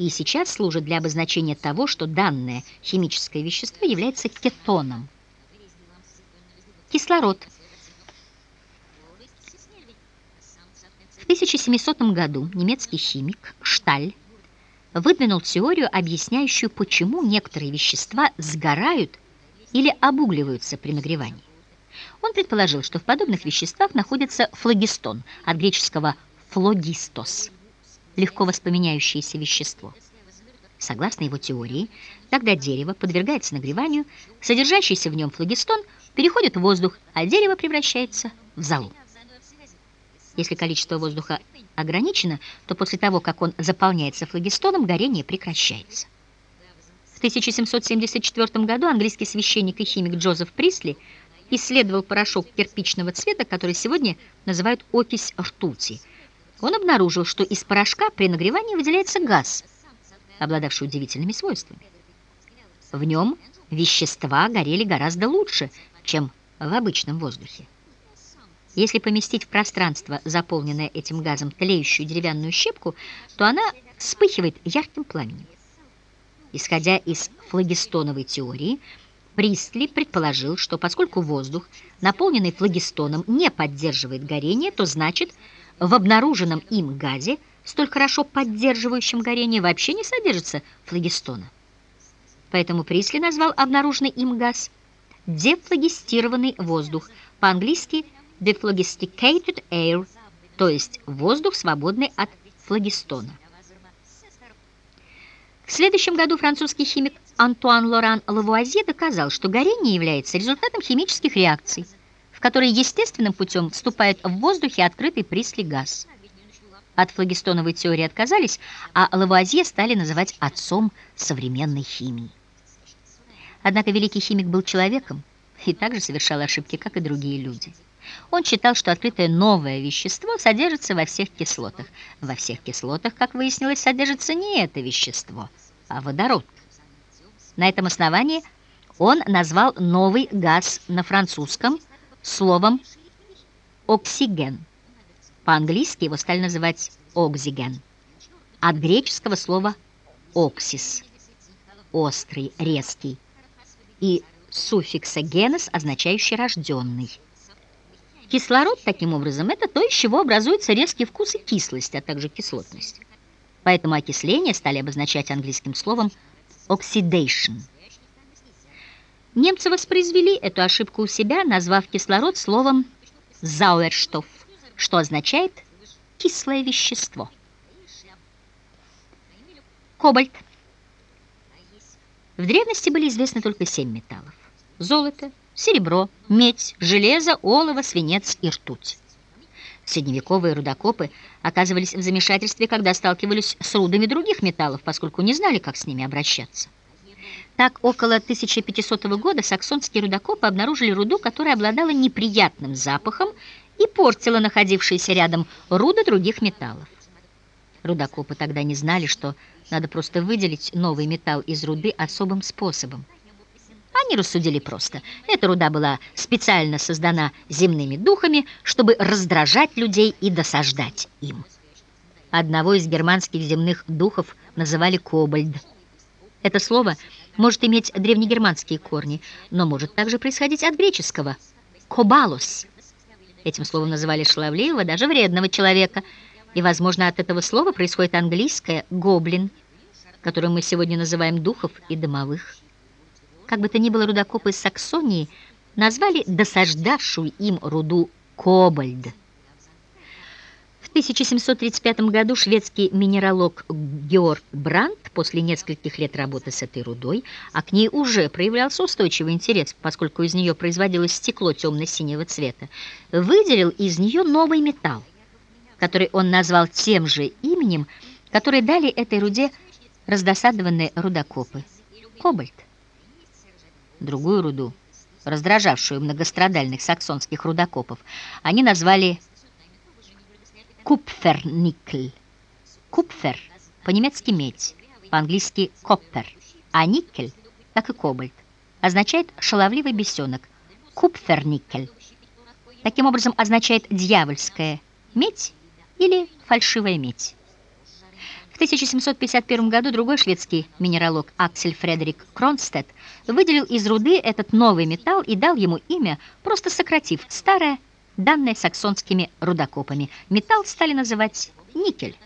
и сейчас служит для обозначения того, что данное химическое вещество является кетоном. Кислород. В 1700 году немецкий химик Шталь выдвинул теорию, объясняющую, почему некоторые вещества сгорают или обугливаются при нагревании. Он предположил, что в подобных веществах находится флогистон, от греческого «флогистос» – легко воспламеняющееся вещество. Согласно его теории, когда дерево подвергается нагреванию, содержащийся в нем флогистон переходит в воздух, а дерево превращается в золу. Если количество воздуха ограничено, то после того, как он заполняется флогистоном, горение прекращается. В 1774 году английский священник и химик Джозеф Присли исследовал порошок кирпичного цвета, который сегодня называют окись ртути. Он обнаружил, что из порошка при нагревании выделяется газ, обладавший удивительными свойствами. В нем вещества горели гораздо лучше, чем в обычном воздухе. Если поместить в пространство, заполненное этим газом, тлеющую деревянную щепку, то она вспыхивает ярким пламенем. Исходя из флагистоновой теории, Пристли предположил, что поскольку воздух, наполненный флагистоном, не поддерживает горение, то значит, в обнаруженном им газе, столь хорошо поддерживающем горение, вообще не содержится флагистона. Поэтому Присли назвал обнаруженный им газ дефлагистированный воздух, по-английски dephlogisticated air, то есть воздух, свободный от флагистона. В следующем году французский химик Антуан Лоран Лавуазье доказал, что горение является результатом химических реакций, в которые естественным путем вступает в воздухе открытый присли газ. От флагистоновой теории отказались, а Лавуазье стали называть отцом современной химии. Однако великий химик был человеком и также совершал ошибки, как и другие люди. Он считал, что открытое новое вещество содержится во всех кислотах. Во всех кислотах, как выяснилось, содержится не это вещество, а водород. На этом основании он назвал новый газ на французском словом «оксиген». По-английски его стали называть «оксиген». От греческого слова «оксис» – острый, резкий, и суффикса «генес», означающий «рожденный». Кислород, таким образом, это то, из чего образуется резкий вкус и кислость, а также кислотность. Поэтому окисление стали обозначать английским словом oxidation. Немцы воспроизвели эту ошибку у себя, назвав кислород словом «зауэрштоф», что означает «кислое вещество». Кобальт. В древности были известны только семь металлов. Золото, серебро, медь, железо, олово, свинец и ртуть. Средневековые рудокопы оказывались в замешательстве, когда сталкивались с рудами других металлов, поскольку не знали, как с ними обращаться. Так, около 1500 года саксонские рудокопы обнаружили руду, которая обладала неприятным запахом и портила находившиеся рядом руды других металлов. Рудокопы тогда не знали, что надо просто выделить новый металл из руды особым способом. Они рассудили просто. Эта руда была специально создана земными духами, чтобы раздражать людей и досаждать им. Одного из германских земных духов называли кобальд. Это слово может иметь древнегерманские корни, но может также происходить от греческого «кобалос». Этим словом называли шаловливого, даже вредного человека. И, возможно, от этого слова происходит английское «гоблин», которое мы сегодня называем духов и домовых. Как бы то ни было, рудокопы из Саксонии назвали досаждавшую им руду кобальд. В 1735 году шведский минералог Георг Брандт после нескольких лет работы с этой рудой, а к ней уже проявлялся устойчивый интерес, поскольку из нее производилось стекло темно-синего цвета, выделил из нее новый металл, который он назвал тем же именем, которое дали этой руде раздосадованные рудокопы – кобальт. Другую руду, раздражавшую многострадальных саксонских рудокопов, они назвали купферникль. Купфер по-немецки медь, по-английски коппер, а никель, как и кобальт, означает шаловливый бесенок. Купферникель. Таким образом означает дьявольская медь или фальшивая медь. 1751 году другой шведский минералог Аксель Фредерик Кронстедт выделил из руды этот новый металл и дал ему имя, просто сократив старое, данное саксонскими рудокопами. Металл стали называть никель.